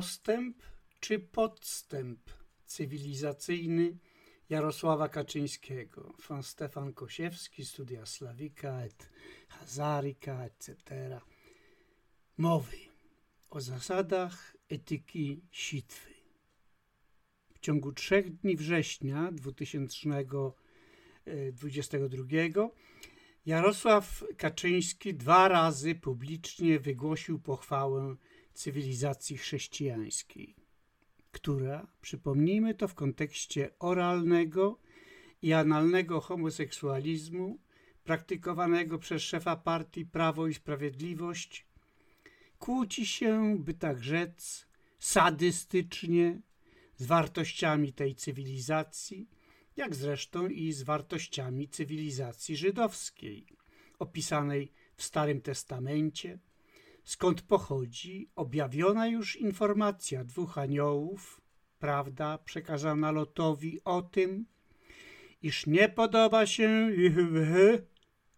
postęp czy podstęp cywilizacyjny Jarosława Kaczyńskiego. Von Stefan Kosiewski, Studia Slawika et Hazarika, etc. Mowy o zasadach etyki sitwy. W ciągu trzech dni września 2022 Jarosław Kaczyński dwa razy publicznie wygłosił pochwałę cywilizacji chrześcijańskiej, która, przypomnijmy to w kontekście oralnego i analnego homoseksualizmu praktykowanego przez szefa partii Prawo i Sprawiedliwość, kłóci się, by tak rzec, sadystycznie z wartościami tej cywilizacji, jak zresztą i z wartościami cywilizacji żydowskiej, opisanej w Starym Testamencie, skąd pochodzi objawiona już informacja dwóch aniołów, prawda, przekazana Lotowi o tym, iż nie podoba się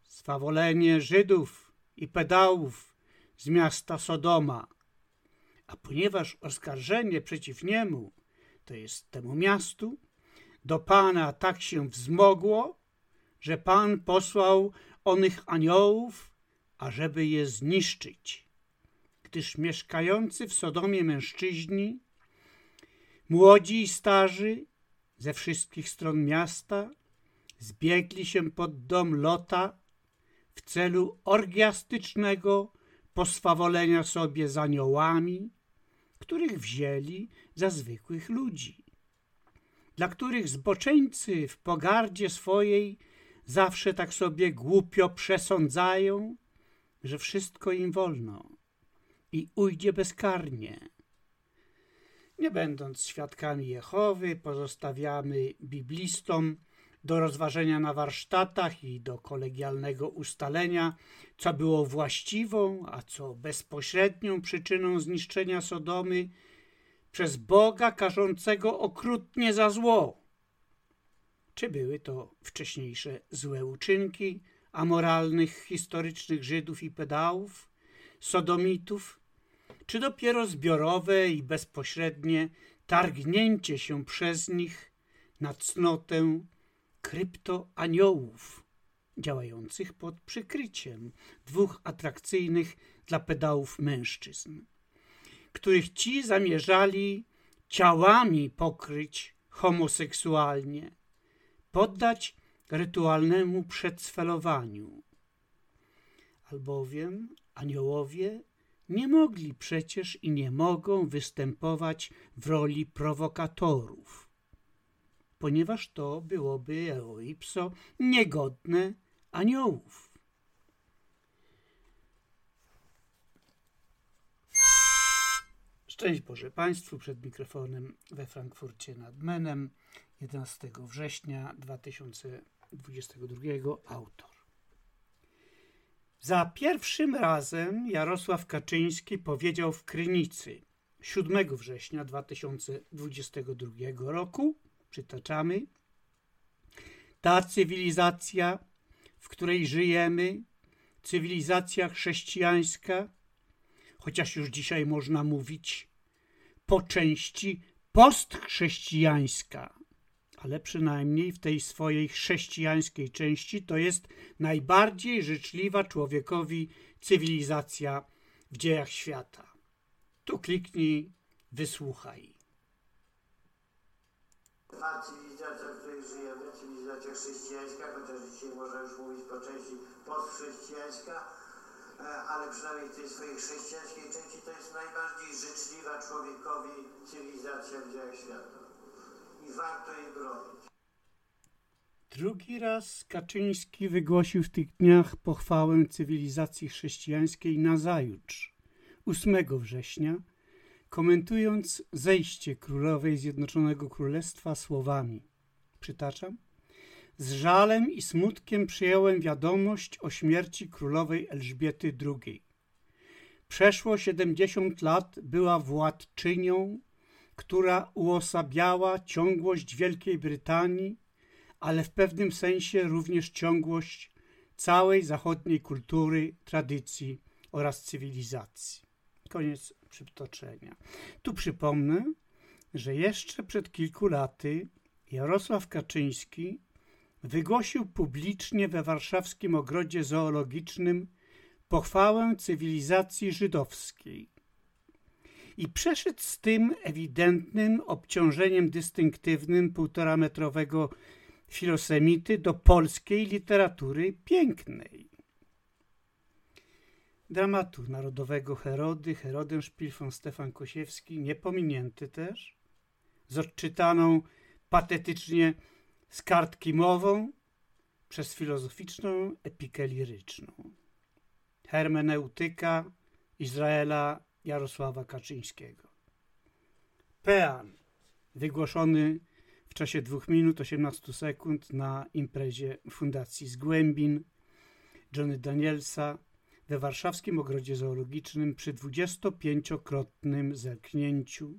swawolenie Żydów i pedałów z miasta Sodoma. A ponieważ oskarżenie przeciw niemu, to jest temu miastu, do Pana tak się wzmogło, że Pan posłał onych aniołów, ażeby je zniszczyć gdyż mieszkający w Sodomie mężczyźni, młodzi i starzy ze wszystkich stron miasta zbiegli się pod dom Lota w celu orgiastycznego poswawolenia sobie z aniołami, których wzięli za zwykłych ludzi, dla których zboczeńcy w pogardzie swojej zawsze tak sobie głupio przesądzają, że wszystko im wolno i ujdzie bezkarnie. Nie będąc świadkami Jehowy, pozostawiamy biblistom do rozważenia na warsztatach i do kolegialnego ustalenia, co było właściwą, a co bezpośrednią przyczyną zniszczenia Sodomy przez Boga karzącego okrutnie za zło. Czy były to wcześniejsze złe uczynki amoralnych, historycznych Żydów i pedałów, sodomitów, czy dopiero zbiorowe i bezpośrednie targnięcie się przez nich na cnotę kryptoaniołów działających pod przykryciem dwóch atrakcyjnych dla pedałów mężczyzn, których ci zamierzali ciałami pokryć homoseksualnie, poddać rytualnemu przedsfelowaniu. Albowiem aniołowie nie mogli przecież i nie mogą występować w roli prowokatorów, ponieważ to byłoby eoipso niegodne aniołów. Szczęść Boże Państwu przed mikrofonem we Frankfurcie nad Menem 11 września 2022 autor. Za pierwszym razem Jarosław Kaczyński powiedział w Krynicy. 7 września 2022 roku, przytaczamy, ta cywilizacja, w której żyjemy, cywilizacja chrześcijańska, chociaż już dzisiaj można mówić po części postchrześcijańska, ale przynajmniej w tej swojej chrześcijańskiej części to jest najbardziej życzliwa człowiekowi cywilizacja w dziejach świata. Tu kliknij, wysłuchaj. Ta cywilizacja, w której żyjemy, cywilizacja chrześcijańska, chociaż dzisiaj można już mówić po części postchrześcijańska, e, ale przynajmniej w tej swojej chrześcijańskiej części to jest najbardziej życzliwa człowiekowi cywilizacja w dziejach świata i warto jej bronić. Drugi raz Kaczyński wygłosił w tych dniach pochwałę cywilizacji chrześcijańskiej na zajutrz, 8 września, komentując zejście królowej Zjednoczonego Królestwa słowami, przytaczam, z żalem i smutkiem przyjąłem wiadomość o śmierci królowej Elżbiety II. Przeszło 70 lat była władczynią która uosabiała ciągłość Wielkiej Brytanii, ale w pewnym sensie również ciągłość całej zachodniej kultury, tradycji oraz cywilizacji. Koniec przytoczenia. Tu przypomnę, że jeszcze przed kilku laty Jarosław Kaczyński wygłosił publicznie we warszawskim ogrodzie zoologicznym pochwałę cywilizacji żydowskiej i przeszedł z tym ewidentnym obciążeniem dystynktywnym półtorametrowego filosemity do polskiej literatury pięknej. Dramatu narodowego Herody, Herodenspiel von Stefan Kosiewski, niepominięty też, z odczytaną patetycznie z kartki mową przez filozoficzną epikę liryczną. Hermeneutyka Izraela Jarosława Kaczyńskiego. Pean, wygłoszony w czasie 2 minut 18 sekund na imprezie Fundacji Zgłębin Johnny Danielsa we warszawskim ogrodzie zoologicznym przy 25-krotnym zerknięciu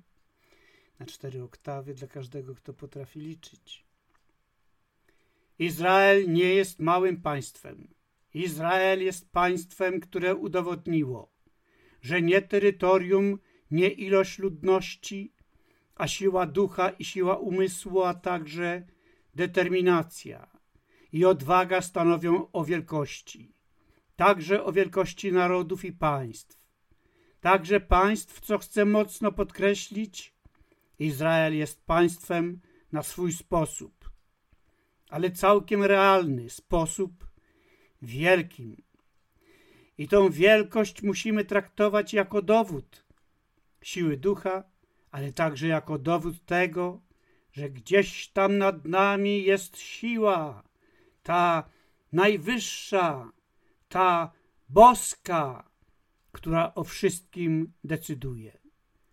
na cztery oktawy dla każdego, kto potrafi liczyć. Izrael nie jest małym państwem. Izrael jest państwem, które udowodniło, że nie terytorium, nie ilość ludności, a siła ducha i siła umysłu, a także determinacja i odwaga stanowią o wielkości, także o wielkości narodów i państw. Także państw, co chcę mocno podkreślić, Izrael jest państwem na swój sposób, ale całkiem realny sposób, wielkim. I tą wielkość musimy traktować jako dowód siły ducha, ale także jako dowód tego, że gdzieś tam nad nami jest siła, ta najwyższa, ta boska, która o wszystkim decyduje.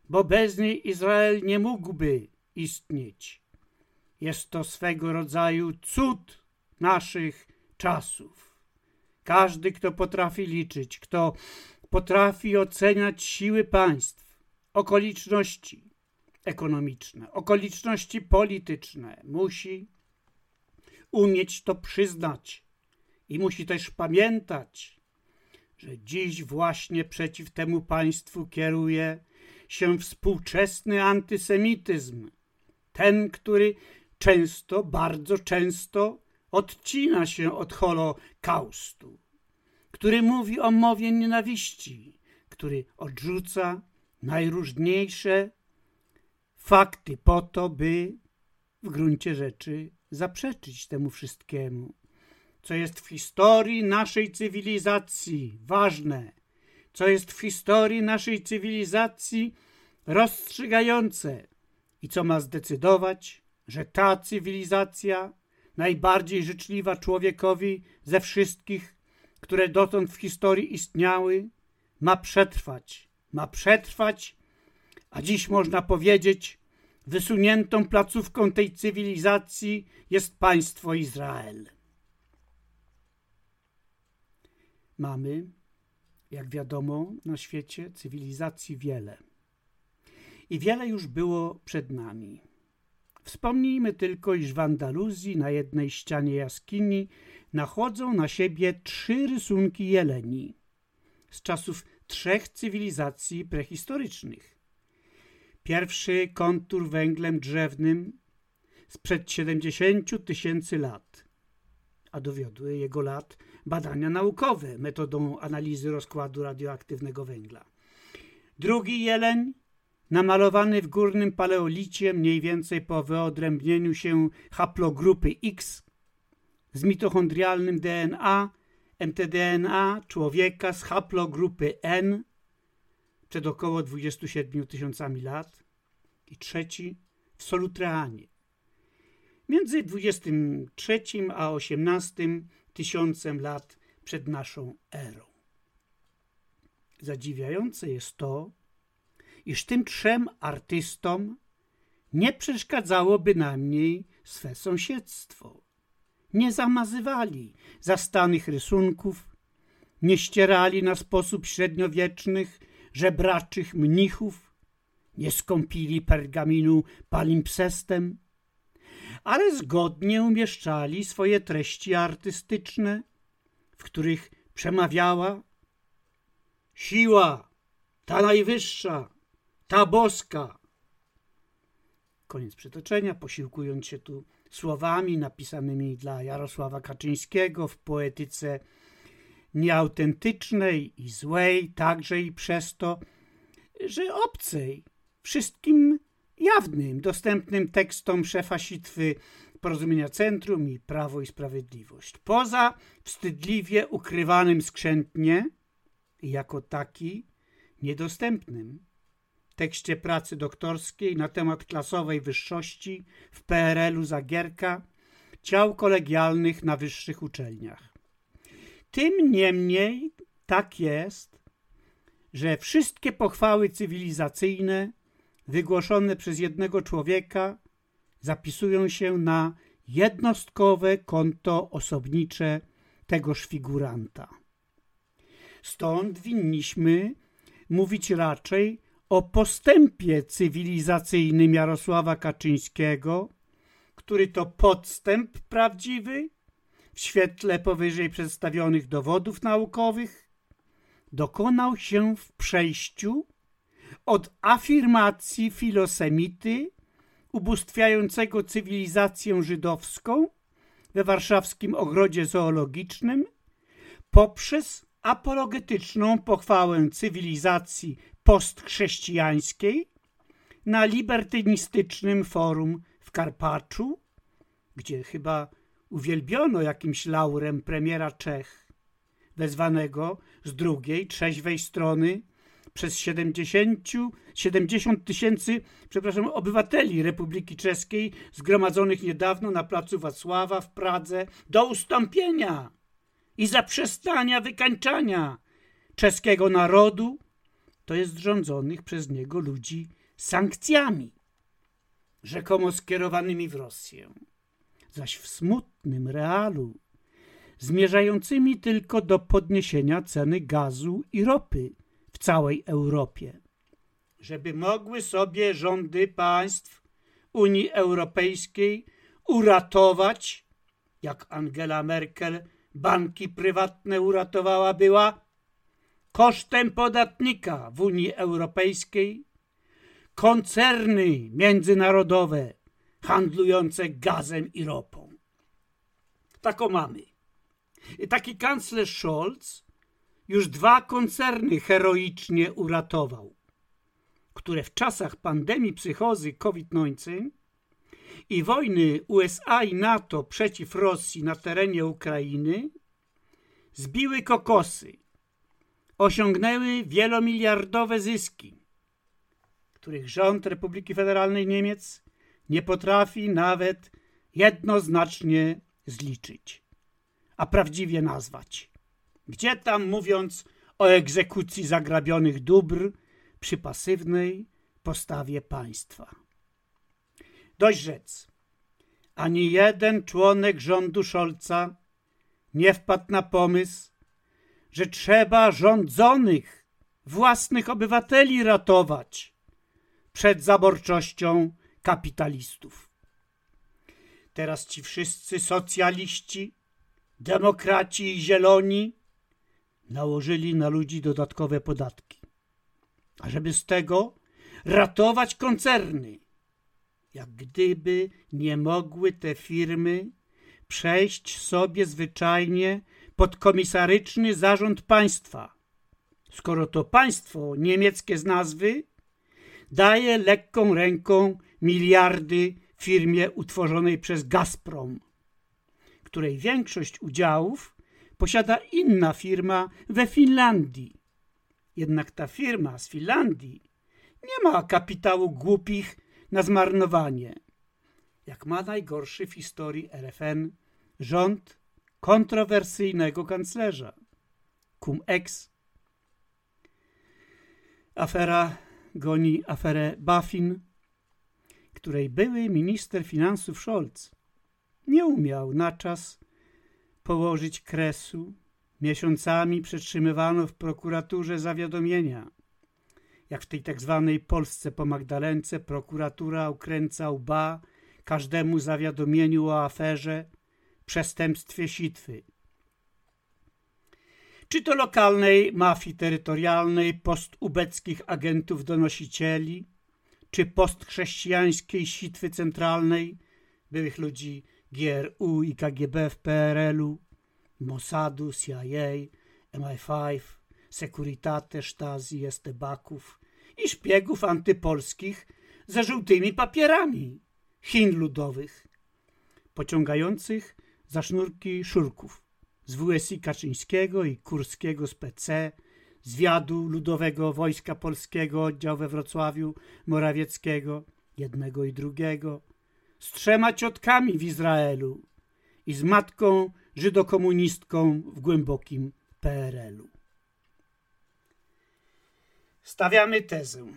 Bo bez niej Izrael nie mógłby istnieć. Jest to swego rodzaju cud naszych czasów. Każdy, kto potrafi liczyć, kto potrafi oceniać siły państw, okoliczności, ekonomiczne, okoliczności polityczne. Musi umieć to przyznać i musi też pamiętać, że dziś właśnie przeciw temu państwu kieruje się współczesny antysemityzm. Ten, który często, bardzo często odcina się od Holokaustu, który mówi o mowie nienawiści, który odrzuca najróżniejsze fakty po to, by w gruncie rzeczy zaprzeczyć temu wszystkiemu, co jest w historii naszej cywilizacji ważne, co jest w historii naszej cywilizacji rozstrzygające i co ma zdecydować, że ta cywilizacja, najbardziej życzliwa człowiekowi ze wszystkich, które dotąd w historii istniały, ma przetrwać. Ma przetrwać a dziś można powiedzieć, wysuniętą placówką tej cywilizacji jest państwo Izrael. Mamy, jak wiadomo, na świecie cywilizacji wiele. I wiele już było przed nami. Wspomnijmy tylko, iż w Andaluzji na jednej ścianie jaskini nachodzą na siebie trzy rysunki jeleni z czasów trzech cywilizacji prehistorycznych. Pierwszy kontur węglem drzewnym sprzed 70 tysięcy lat, a dowiodły jego lat badania naukowe metodą analizy rozkładu radioaktywnego węgla. Drugi jeleń, namalowany w górnym paleolicie, mniej więcej po wyodrębnieniu się haplogrupy X z mitochondrialnym DNA, mtDNA człowieka z haplogrupy N przed około 27 tysiącami lat i trzeci w Solutreanie. Między 23 a 18 tysiącem lat przed naszą erą. Zadziwiające jest to, iż tym trzem artystom nie przeszkadzało bynajmniej swe sąsiedztwo. Nie zamazywali zastanych rysunków, nie ścierali na sposób średniowiecznych żebraczych mnichów, nie skąpili pergaminu palimpsestem, ale zgodnie umieszczali swoje treści artystyczne, w których przemawiała siła ta najwyższa, ta boska. Koniec przytoczenia, posiłkując się tu słowami napisanymi dla Jarosława Kaczyńskiego w poetyce nieautentycznej i złej, także i przez to, że obcej wszystkim jawnym, dostępnym tekstom szefa sitwy Porozumienia Centrum i Prawo i Sprawiedliwość. Poza wstydliwie ukrywanym skrzętnie jako taki niedostępnym tekście pracy doktorskiej na temat klasowej wyższości w PRL-u Zagierka ciał kolegialnych na wyższych uczelniach. Tym niemniej tak jest, że wszystkie pochwały cywilizacyjne wygłoszone przez jednego człowieka zapisują się na jednostkowe konto osobnicze tegoż figuranta. Stąd winniśmy mówić raczej o postępie cywilizacyjnym Jarosława Kaczyńskiego, który to podstęp prawdziwy w świetle powyżej przedstawionych dowodów naukowych dokonał się w przejściu od afirmacji filosemity ubóstwiającego cywilizację żydowską we warszawskim ogrodzie zoologicznym poprzez apologetyczną pochwałę cywilizacji postchrześcijańskiej na libertynistycznym forum w Karpaczu, gdzie chyba uwielbiono jakimś laurem premiera Czech, wezwanego z drugiej, trzeźwej strony przez 70, 70 tysięcy przepraszam, obywateli Republiki Czeskiej zgromadzonych niedawno na placu Wacława w Pradze do ustąpienia i zaprzestania wykańczania czeskiego narodu, to jest rządzonych przez niego ludzi sankcjami, rzekomo skierowanymi w Rosję, zaś w smutnym realu zmierzającymi tylko do podniesienia ceny gazu i ropy w całej Europie. Żeby mogły sobie rządy państw Unii Europejskiej uratować, jak Angela Merkel banki prywatne uratowała była, kosztem podatnika w Unii Europejskiej, koncerny międzynarodowe handlujące gazem i ropą. Taką mamy. Taki kanclerz Scholz już dwa koncerny heroicznie uratował, które w czasach pandemii psychozy COVID-19 i wojny USA i NATO przeciw Rosji na terenie Ukrainy zbiły kokosy, osiągnęły wielomiliardowe zyski, których rząd Republiki Federalnej Niemiec nie potrafi nawet jednoznacznie zliczyć, a prawdziwie nazwać. Gdzie tam mówiąc o egzekucji zagrabionych dóbr przy pasywnej postawie państwa. Dość rzec, ani jeden członek rządu Scholza nie wpadł na pomysł, że trzeba rządzonych, własnych obywateli ratować przed zaborczością kapitalistów. Teraz ci wszyscy socjaliści, demokraci i zieloni nałożyli na ludzi dodatkowe podatki. A żeby z tego ratować koncerny, jak gdyby nie mogły te firmy przejść sobie zwyczajnie pod komisaryczny zarząd państwa, skoro to państwo niemieckie z nazwy daje lekką ręką miliardy firmie utworzonej przez Gazprom, której większość udziałów posiada inna firma we Finlandii. Jednak ta firma z Finlandii nie ma kapitału głupich na zmarnowanie, jak ma najgorszy w historii RFN rząd kontrowersyjnego kanclerza, cum ex. Afera goni aferę Buffin, której były minister finansów Scholz nie umiał na czas położyć kresu. Miesiącami przetrzymywano w prokuraturze zawiadomienia. Jak w tej tak zwanej Polsce po Magdalence prokuratura ukręca łba każdemu zawiadomieniu o aferze, przestępstwie sitwy. czy to lokalnej mafii terytorialnej, postubeckich agentów donosicieli, czy postchrześcijańskiej sitwy centralnej, byłych ludzi GRU i KGB w PRL-u, Mossadu, CIA, MI5, Securitate, Stasi, Estebaków i szpiegów antypolskich ze żółtymi papierami Chin ludowych, pociągających za sznurki szurków z WSI Kaczyńskiego i Kurskiego z PC, zwiadu Ludowego Wojska Polskiego, oddział we Wrocławiu, Morawieckiego, jednego i drugiego, z trzema ciotkami w Izraelu i z matką żydokomunistką w głębokim PRL-u. Stawiamy tezę.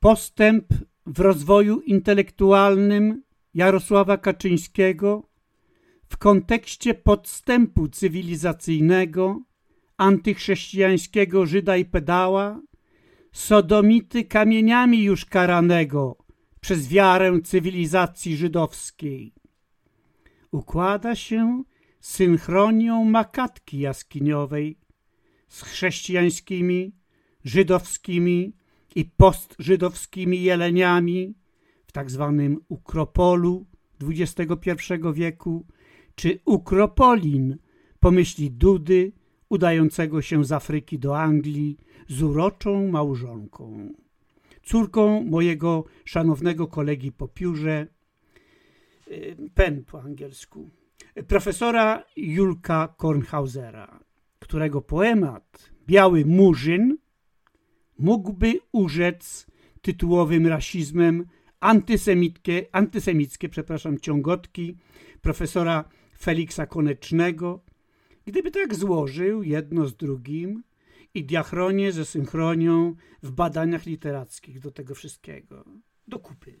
Postęp w rozwoju intelektualnym Jarosława Kaczyńskiego w kontekście podstępu cywilizacyjnego, antychrześcijańskiego Żyda i pedała, sodomity kamieniami już karanego przez wiarę cywilizacji żydowskiej. Układa się synchronią makatki jaskiniowej z chrześcijańskimi, żydowskimi i postżydowskimi jeleniami w tak zwanym ukropolu XXI wieku, czy ukropolin, pomyśli Dudy, udającego się z Afryki do Anglii z uroczą małżonką, córką mojego szanownego kolegi po piórze, y, pen po angielsku, profesora Julka Kornhausera, którego poemat Biały Murzyn mógłby urzec tytułowym rasizmem antysemickie, antysemickie przepraszam, ciągotki profesora Feliksa Konecznego, gdyby tak złożył jedno z drugim i diachronię ze synchronią w badaniach literackich do tego wszystkiego, do kupy.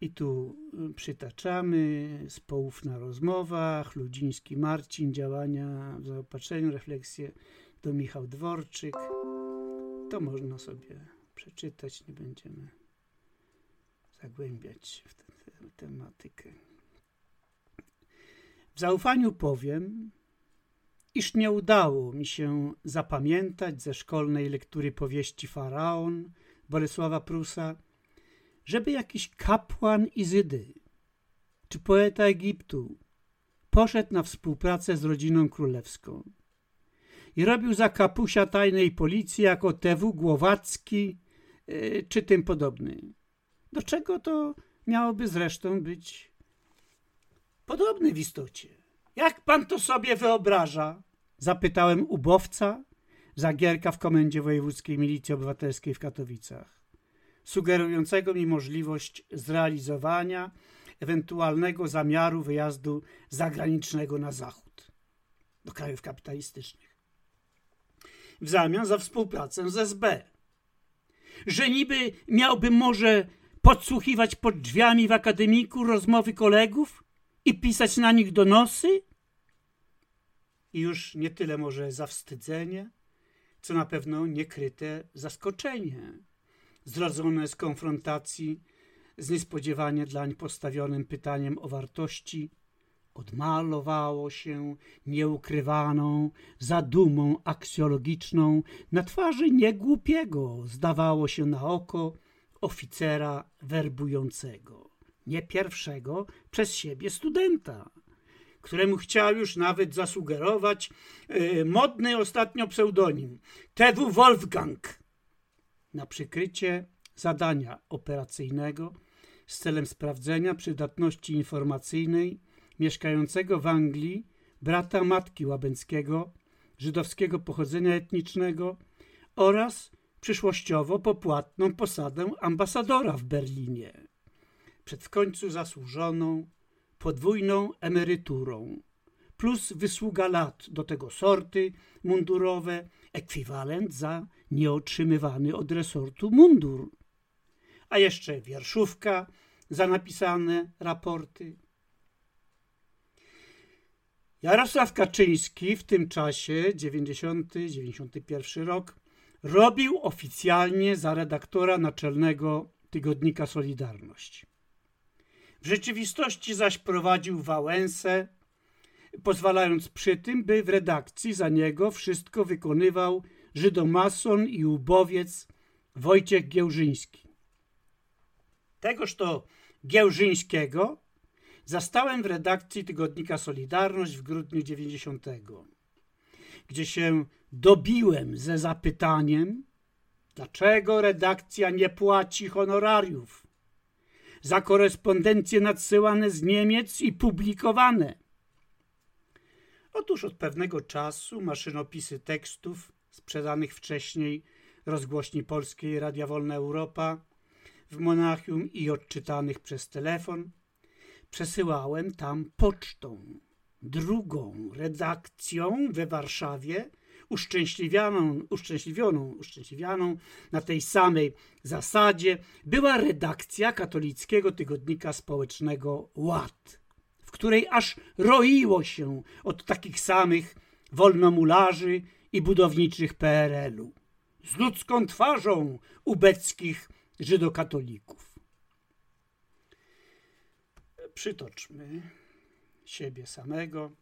I tu y, przytaczamy z połów na Marcin, działania w zaopatrzeniu, refleksje do Michał Dworczyk. To można sobie przeczytać, nie będziemy zagłębiać w tę tematykę. W zaufaniu powiem, iż nie udało mi się zapamiętać ze szkolnej lektury powieści Faraon Bolesława Prusa, żeby jakiś kapłan Izydy czy poeta Egiptu poszedł na współpracę z rodziną królewską i robił za kapusia tajnej policji jako TW Głowacki yy, czy tym podobny. Do czego to miałoby zresztą być podobny w istocie? Jak pan to sobie wyobraża? Zapytałem ubowca, zagierka w Komendzie Wojewódzkiej Milicji Obywatelskiej w Katowicach, sugerującego mi możliwość zrealizowania ewentualnego zamiaru wyjazdu zagranicznego na zachód, do krajów kapitalistycznych, w zamian za współpracę z SB. Że niby miałbym może podsłuchiwać pod drzwiami w akademiku rozmowy kolegów i pisać na nich donosy? I już nie tyle może zawstydzenie, co na pewno niekryte zaskoczenie, zrodzone z konfrontacji z niespodziewanie dlań postawionym pytaniem o wartości, odmalowało się nieukrywaną zadumą aksjologiczną. Na twarzy niegłupiego, zdawało się na oko, oficera werbującego, nie pierwszego przez siebie studenta, któremu chciał już nawet zasugerować yy, modny ostatnio pseudonim TW Wolfgang. Na przykrycie zadania operacyjnego z celem sprawdzenia przydatności informacyjnej mieszkającego w Anglii brata matki Łabęckiego, żydowskiego pochodzenia etnicznego oraz przyszłościowo popłatną posadę ambasadora w Berlinie, przed w końcu zasłużoną podwójną emeryturą, plus wysługa lat do tego sorty mundurowe, ekwiwalent za nieotrzymywany od resortu mundur, a jeszcze wierszówka za napisane raporty. Jarosław Kaczyński w tym czasie, 90-91 rok, robił oficjalnie za redaktora naczelnego tygodnika Solidarność. W rzeczywistości zaś prowadził Wałęsę, pozwalając przy tym, by w redakcji za niego wszystko wykonywał żydomason i ubowiec Wojciech Giełżyński. Tegoż to Giełżyńskiego zastałem w redakcji tygodnika Solidarność w grudniu 90, gdzie się dobiłem ze zapytaniem, dlaczego redakcja nie płaci honorariów za korespondencje nadsyłane z Niemiec i publikowane. Otóż od pewnego czasu maszynopisy tekstów sprzedanych wcześniej rozgłośni polskiej Radia Wolna Europa w Monachium i odczytanych przez telefon przesyłałem tam pocztą. Drugą redakcją we Warszawie, uszczęśliwioną, uszczęśliwioną, uszczęśliwioną na tej samej zasadzie, była redakcja katolickiego tygodnika społecznego Ład, w której aż roiło się od takich samych wolnomularzy i budowniczych PRL-u z ludzką twarzą ubeckich żydokatolików. Przytoczmy siebie samego.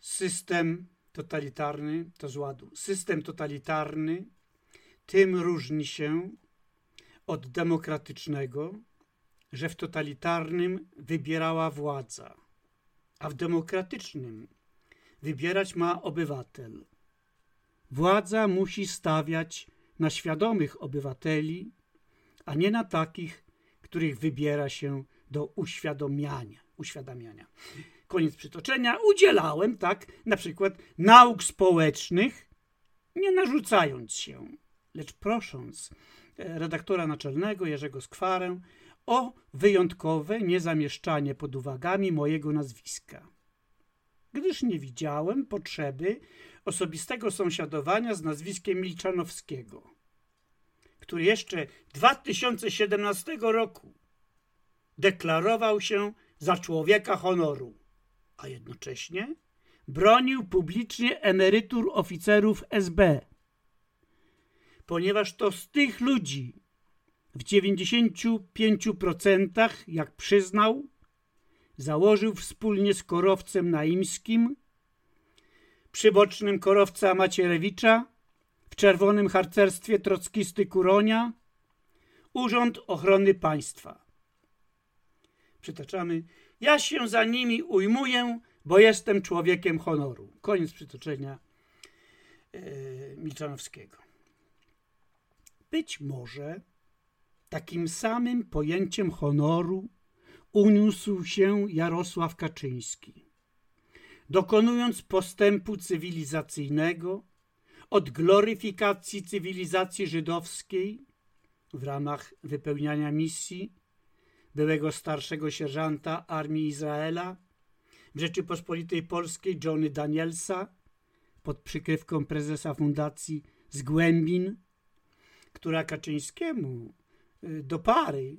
System totalitarny to z ładu. System totalitarny tym różni się od demokratycznego, że w totalitarnym wybierała władza, a w demokratycznym wybierać ma obywatel. Władza musi stawiać na świadomych obywateli, a nie na takich, których wybiera się do uświadomiania. uświadamiania. Koniec przytoczenia. Udzielałem tak na przykład nauk społecznych, nie narzucając się, lecz prosząc e, redaktora naczelnego Jerzego Skwarę o wyjątkowe niezamieszczanie pod uwagami mojego nazwiska, gdyż nie widziałem potrzeby osobistego sąsiadowania z nazwiskiem Milczanowskiego, który jeszcze 2017 roku deklarował się za człowieka honoru, a jednocześnie bronił publicznie emerytur oficerów SB, ponieważ to z tych ludzi w 95%, jak przyznał, założył wspólnie z Korowcem Naimskim przybocznym Korowca Macierewicza, w czerwonym harcerstwie trockisty Kuronia, Urząd Ochrony Państwa. Przytaczamy, ja się za nimi ujmuję, bo jestem człowiekiem honoru. Koniec przytoczenia yy, Milczanowskiego. Być może takim samym pojęciem honoru uniósł się Jarosław Kaczyński dokonując postępu cywilizacyjnego od gloryfikacji cywilizacji żydowskiej w ramach wypełniania misji byłego starszego sierżanta armii Izraela w Rzeczypospolitej Polskiej Johnny Danielsa pod przykrywką prezesa fundacji z Głębin, która Kaczyńskiemu y, do pary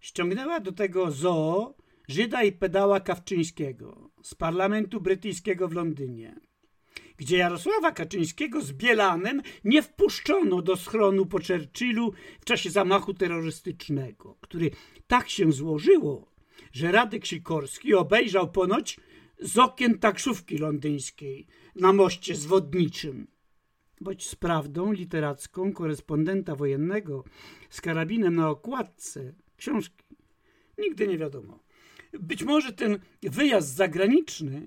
ściągnęła do tego zoo Żyda i pedała Kawczyńskiego z parlamentu brytyjskiego w Londynie, gdzie Jarosława Kaczyńskiego z Bielanem nie wpuszczono do schronu po Churchillu w czasie zamachu terrorystycznego, który tak się złożyło, że Radek Sikorski obejrzał ponoć z okien taksówki londyńskiej na moście zwodniczym. Bądź z prawdą literacką korespondenta wojennego z karabinem na okładce książki. Nigdy nie wiadomo. Być może ten wyjazd zagraniczny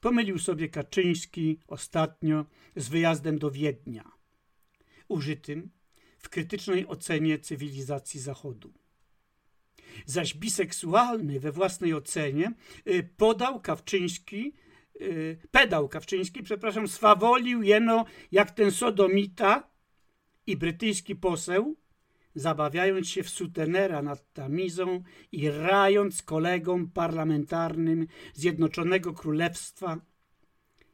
pomylił sobie Kaczyński ostatnio z wyjazdem do Wiednia, użytym w krytycznej ocenie cywilizacji Zachodu. Zaś biseksualny we własnej ocenie y, podał Kawczyński, y, pedał Kawczyński, przepraszam, swawolił jeno jak ten sodomita i brytyjski poseł zabawiając się w sutenera nad Tamizą i rając kolegom parlamentarnym Zjednoczonego Królestwa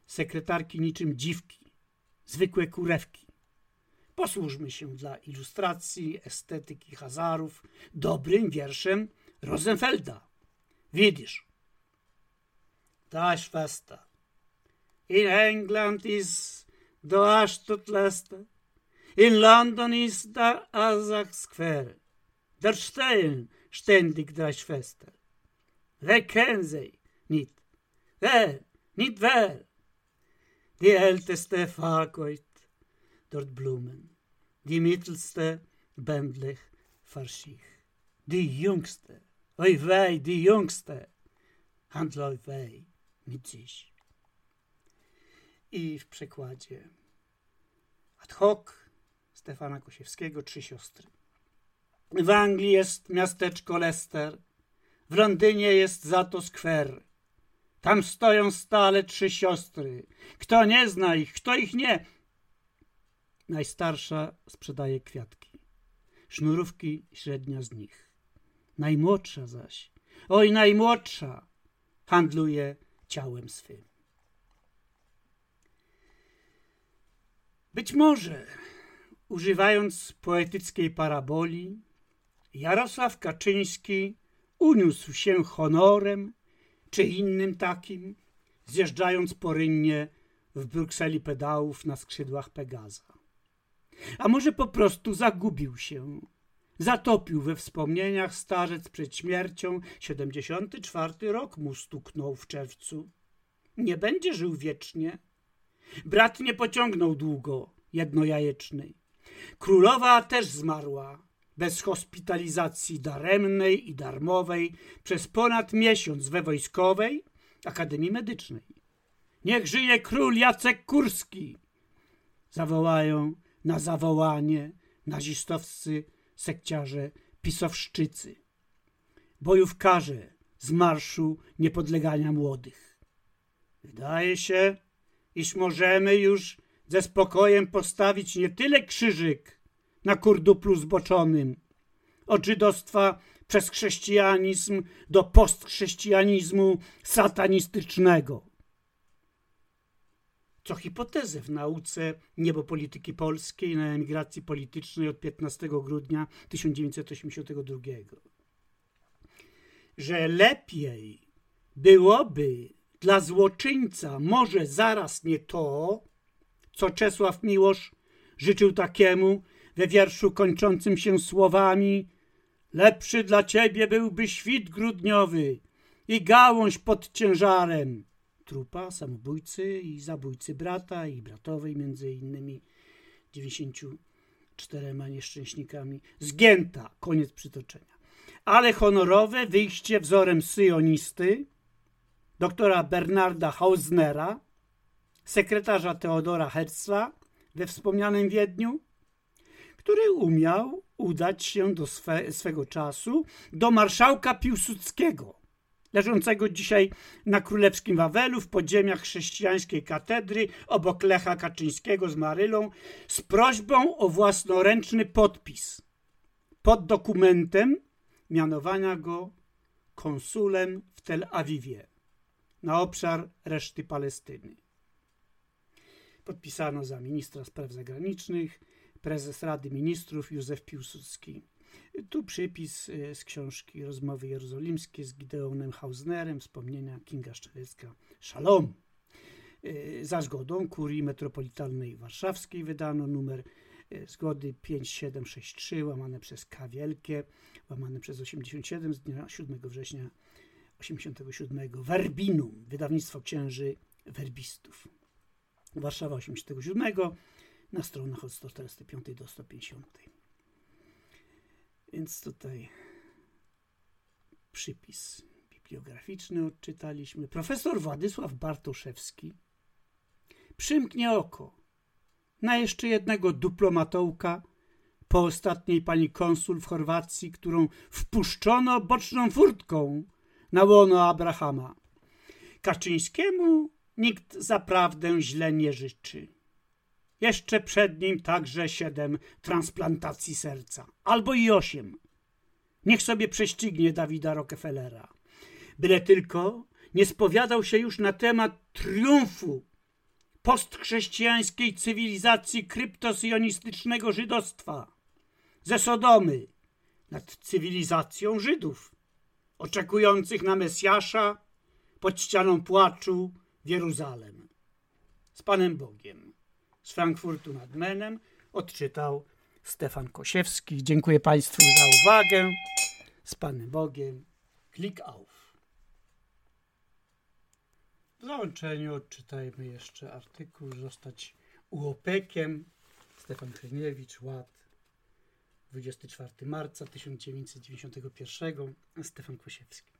sekretarki niczym dziwki, zwykłe kurewki. Posłużmy się dla ilustracji estetyki Hazarów dobrym wierszem Rosenfelda. Widzisz. Da Schwester. In England is do tot in London ist der Azak Square. Der Stein ständig drei Schwester. Wer kennen sie nicht? Wer? Nicht wer? Die älteste Farkoit, dort Blumen. Die mittelste bändlich Farschich. Die jüngste, oi wei, die jüngste, handla oi wei mit sich. I w przekładzie ad hoc Stefana Kosiewskiego Trzy siostry. W Anglii jest miasteczko Leicester, w Londynie jest za to skwer. Tam stoją stale trzy siostry. Kto nie zna ich, kto ich nie. Najstarsza sprzedaje kwiatki, sznurówki średnia z nich. Najmłodsza zaś, oj najmłodsza, handluje ciałem swym. Być może, używając poetyckiej paraboli, Jarosław Kaczyński uniósł się honorem czy innym takim, zjeżdżając porynnie w Brukseli pedałów na skrzydłach Pegaza. A może po prostu zagubił się, zatopił we wspomnieniach starzec przed śmiercią, 74 rok mu stuknął w czerwcu. Nie będzie żył wiecznie. Brat nie pociągnął długo, jednojajeczny. Królowa też zmarła, bez hospitalizacji daremnej i darmowej przez ponad miesiąc we Wojskowej Akademii Medycznej. Niech żyje król Jacek Kurski! Zawołają na zawołanie nazistowscy sekciarze pisowszczycy. Bojówkarze z Marszu Niepodlegania Młodych. Wydaje się, iż możemy już ze spokojem postawić nie tyle krzyżyk na kurduplu zboczonym, od żydostwa przez chrześcijanizm do postchrześcijanizmu satanistycznego. Co hipotezę w nauce niebopolityki polskiej na emigracji politycznej od 15 grudnia 1982. Że lepiej byłoby dla złoczyńca może zaraz nie to, co Czesław Miłosz życzył takiemu we wierszu kończącym się słowami Lepszy dla ciebie byłby świt grudniowy i gałąź pod ciężarem trupa, samobójcy i zabójcy brata i bratowej między innymi 94 nieszczęśnikami. Zgięta, koniec przytoczenia. Ale honorowe wyjście wzorem syjonisty, doktora Bernarda Hausnera, sekretarza Teodora Herzla we wspomnianym Wiedniu, który umiał udać się do swe, swego czasu do marszałka Piłsudskiego, leżącego dzisiaj na królewskim Wawelu w podziemiach chrześcijańskiej katedry obok Lecha Kaczyńskiego z Marylą z prośbą o własnoręczny podpis pod dokumentem mianowania go konsulem w Tel Awiwie na obszar reszty Palestyny. Podpisano za ministra spraw zagranicznych prezes Rady Ministrów Józef Piłsudski. Tu przypis e, z książki Rozmowy Jerozolimskie z Gideonem Hausnerem, wspomnienia Kinga Szczelecka, Szalom. E, za zgodą Kurii Metropolitalnej Warszawskiej wydano numer e, zgody 5763 łamane przez K Wielkie, łamane przez 87 z dnia 7 września 87. Verbinum, wydawnictwo księży werbistów. Warszawa 87 na stronach od 145 do 150. Więc tutaj przypis bibliograficzny odczytaliśmy. Profesor Władysław Bartoszewski przymknie oko na jeszcze jednego dyplomatołka po ostatniej pani konsul w Chorwacji, którą wpuszczono boczną furtką na łono Abrahama. Kaczyńskiemu nikt zaprawdę źle nie życzy. Jeszcze przed nim także siedem transplantacji serca, albo i osiem. Niech sobie prześcignie Dawida Rockefellera. Byle tylko nie spowiadał się już na temat triumfu postchrześcijańskiej cywilizacji kryptosyjonistycznego żydostwa ze Sodomy nad cywilizacją Żydów, oczekujących na Mesjasza pod ścianą płaczu w Jeruzalem. Z Panem Bogiem z Frankfurtu nad Menem odczytał Stefan Kosiewski. Dziękuję Państwu za uwagę. z Panem Bogiem. Klik auf. W załączeniu odczytajmy jeszcze artykuł Zostać uopekiem. Stefan Hryniewicz, Ład. 24 marca 1991. Stefan Kosiewski.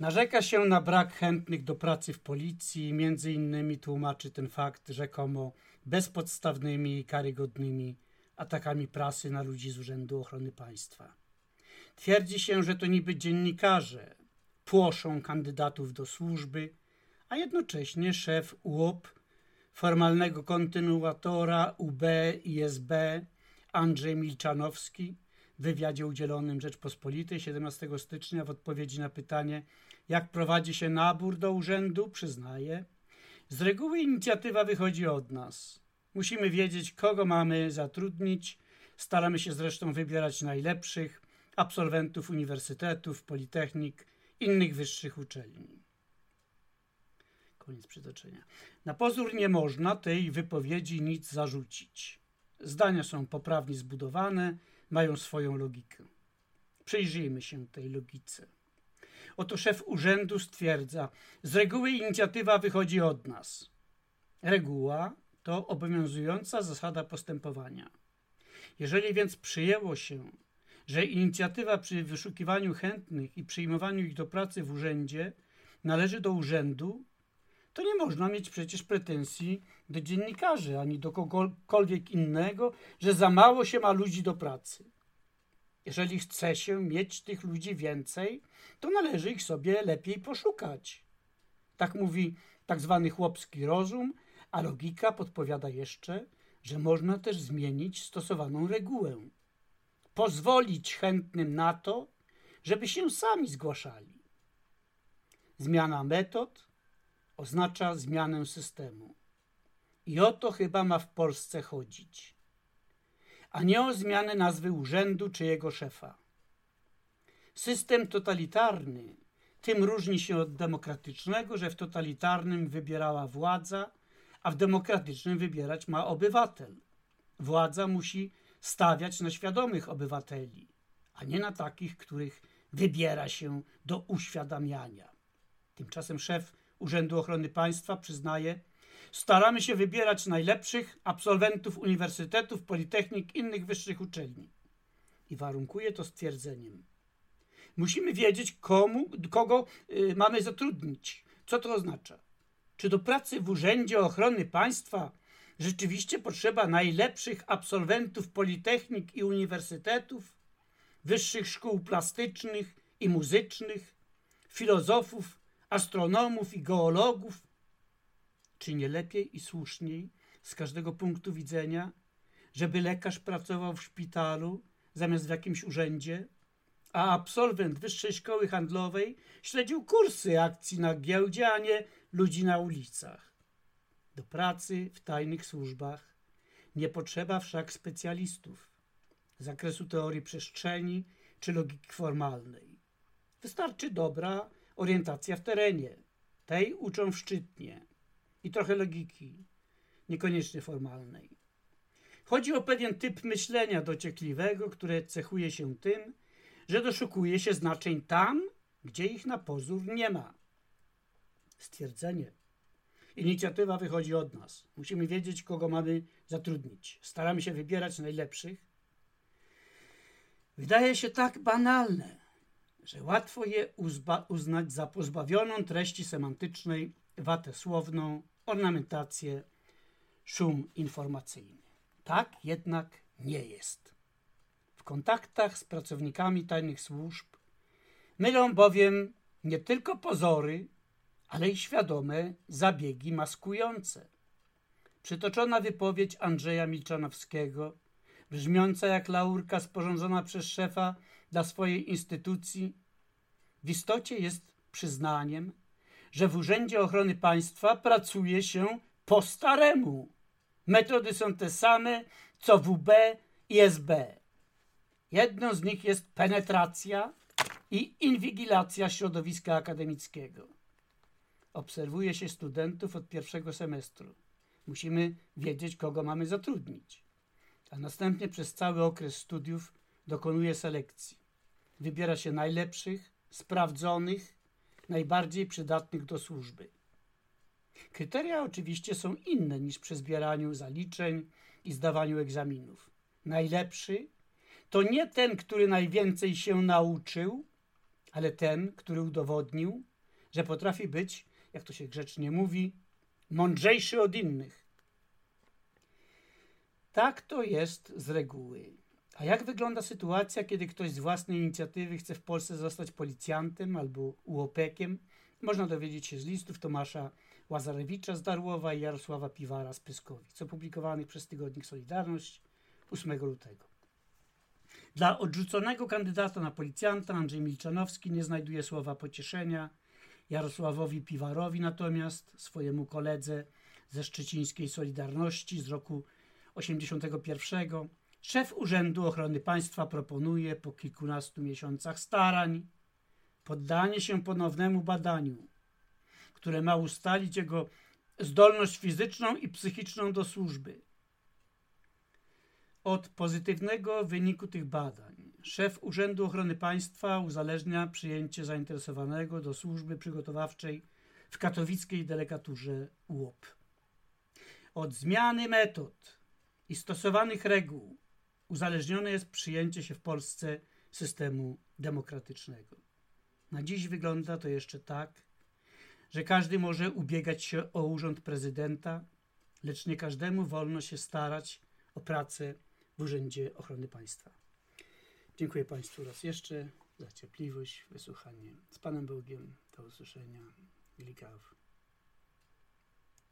Narzeka się na brak chętnych do pracy w policji. Między innymi tłumaczy ten fakt rzekomo bezpodstawnymi i karygodnymi atakami prasy na ludzi z Urzędu Ochrony Państwa. Twierdzi się, że to niby dziennikarze płoszą kandydatów do służby, a jednocześnie szef UOP, formalnego kontynuatora UB i SB Andrzej Milczanowski wywiadzie udzielonym Rzeczpospolitej 17 stycznia w odpowiedzi na pytanie, jak prowadzi się nabór do urzędu, przyznaje, z reguły inicjatywa wychodzi od nas. Musimy wiedzieć, kogo mamy zatrudnić. Staramy się zresztą wybierać najlepszych absolwentów uniwersytetów, politechnik, innych wyższych uczelni. Koniec przytoczenia. Na pozór nie można tej wypowiedzi nic zarzucić. Zdania są poprawnie zbudowane, mają swoją logikę. Przyjrzyjmy się tej logice. Oto szef urzędu stwierdza, z reguły inicjatywa wychodzi od nas. Reguła to obowiązująca zasada postępowania. Jeżeli więc przyjęło się, że inicjatywa przy wyszukiwaniu chętnych i przyjmowaniu ich do pracy w urzędzie należy do urzędu, to nie można mieć przecież pretensji do dziennikarzy ani do kogokolwiek innego, że za mało się ma ludzi do pracy. Jeżeli chce się mieć tych ludzi więcej, to należy ich sobie lepiej poszukać. Tak mówi tak zwany chłopski rozum, a logika podpowiada jeszcze, że można też zmienić stosowaną regułę. Pozwolić chętnym na to, żeby się sami zgłaszali. Zmiana metod oznacza zmianę systemu. I o to chyba ma w Polsce chodzić, a nie o zmianę nazwy urzędu czy jego szefa. System totalitarny tym różni się od demokratycznego, że w totalitarnym wybierała władza, a w demokratycznym wybierać ma obywatel. Władza musi stawiać na świadomych obywateli, a nie na takich, których wybiera się do uświadamiania. Tymczasem szef Urzędu Ochrony Państwa przyznaje, staramy się wybierać najlepszych absolwentów uniwersytetów, politechnik, innych wyższych uczelni. I warunkuje to stwierdzeniem. Musimy wiedzieć, komu, kogo y, mamy zatrudnić. Co to oznacza? Czy do pracy w Urzędzie Ochrony Państwa rzeczywiście potrzeba najlepszych absolwentów politechnik i uniwersytetów, wyższych szkół plastycznych i muzycznych, filozofów, astronomów i geologów? Czy nie lepiej i słuszniej z każdego punktu widzenia, żeby lekarz pracował w szpitalu zamiast w jakimś urzędzie, a absolwent wyższej szkoły handlowej śledził kursy akcji na giełdzie, a nie ludzi na ulicach? Do pracy w tajnych służbach nie potrzeba wszak specjalistów z zakresu teorii przestrzeni czy logiki formalnej. Wystarczy dobra orientacja w terenie. Tej uczą w szczytnie i trochę logiki, niekoniecznie formalnej. Chodzi o pewien typ myślenia dociekliwego, które cechuje się tym, że doszukuje się znaczeń tam, gdzie ich na pozór nie ma. Stwierdzenie. Inicjatywa wychodzi od nas. Musimy wiedzieć, kogo mamy zatrudnić. Staramy się wybierać najlepszych. Wydaje się tak banalne, że łatwo je uznać za pozbawioną treści semantycznej, watę słowną, ornamentację, szum informacyjny. Tak jednak nie jest. W kontaktach z pracownikami tajnych służb mylą bowiem nie tylko pozory, ale i świadome zabiegi maskujące. Przytoczona wypowiedź Andrzeja Milczanowskiego, brzmiąca jak laurka sporządzona przez szefa dla swojej instytucji, w istocie jest przyznaniem, że w Urzędzie Ochrony Państwa pracuje się po staremu. Metody są te same, co w UB i SB. Jedną z nich jest penetracja i inwigilacja środowiska akademickiego. Obserwuje się studentów od pierwszego semestru. Musimy wiedzieć, kogo mamy zatrudnić. A następnie przez cały okres studiów dokonuje selekcji. wybiera się najlepszych, sprawdzonych, najbardziej przydatnych do służby. Kryteria oczywiście są inne niż przy zbieraniu zaliczeń i zdawaniu egzaminów. Najlepszy to nie ten, który najwięcej się nauczył, ale ten, który udowodnił, że potrafi być, jak to się grzecznie mówi, mądrzejszy od innych. Tak to jest z reguły. A jak wygląda sytuacja, kiedy ktoś z własnej inicjatywy chce w Polsce zostać policjantem albo uopekiem? Można dowiedzieć się z listów Tomasza Łazarewicza z Darłowa i Jarosława Piwara z Pyskowic, opublikowanych przez tygodnik Solidarność 8 lutego. Dla odrzuconego kandydata na policjanta Andrzej Milczanowski nie znajduje słowa pocieszenia. Jarosławowi Piwarowi natomiast, swojemu koledze ze szczecińskiej Solidarności z roku 81, szef Urzędu Ochrony Państwa proponuje po kilkunastu miesiącach starań poddanie się ponownemu badaniu, które ma ustalić jego zdolność fizyczną i psychiczną do służby. Od pozytywnego wyniku tych badań szef Urzędu Ochrony Państwa uzależnia przyjęcie zainteresowanego do służby przygotowawczej w katowickiej delegaturze UOP. Od zmiany metod i stosowanych reguł uzależnione jest przyjęcie się w Polsce systemu demokratycznego. Na dziś wygląda to jeszcze tak, że każdy może ubiegać się o urząd prezydenta, lecz nie każdemu wolno się starać o pracę w Urzędzie Ochrony Państwa. Dziękuję Państwu raz jeszcze za cierpliwość, wysłuchanie. Z Panem Bogiem do usłyszenia. Wilikaw.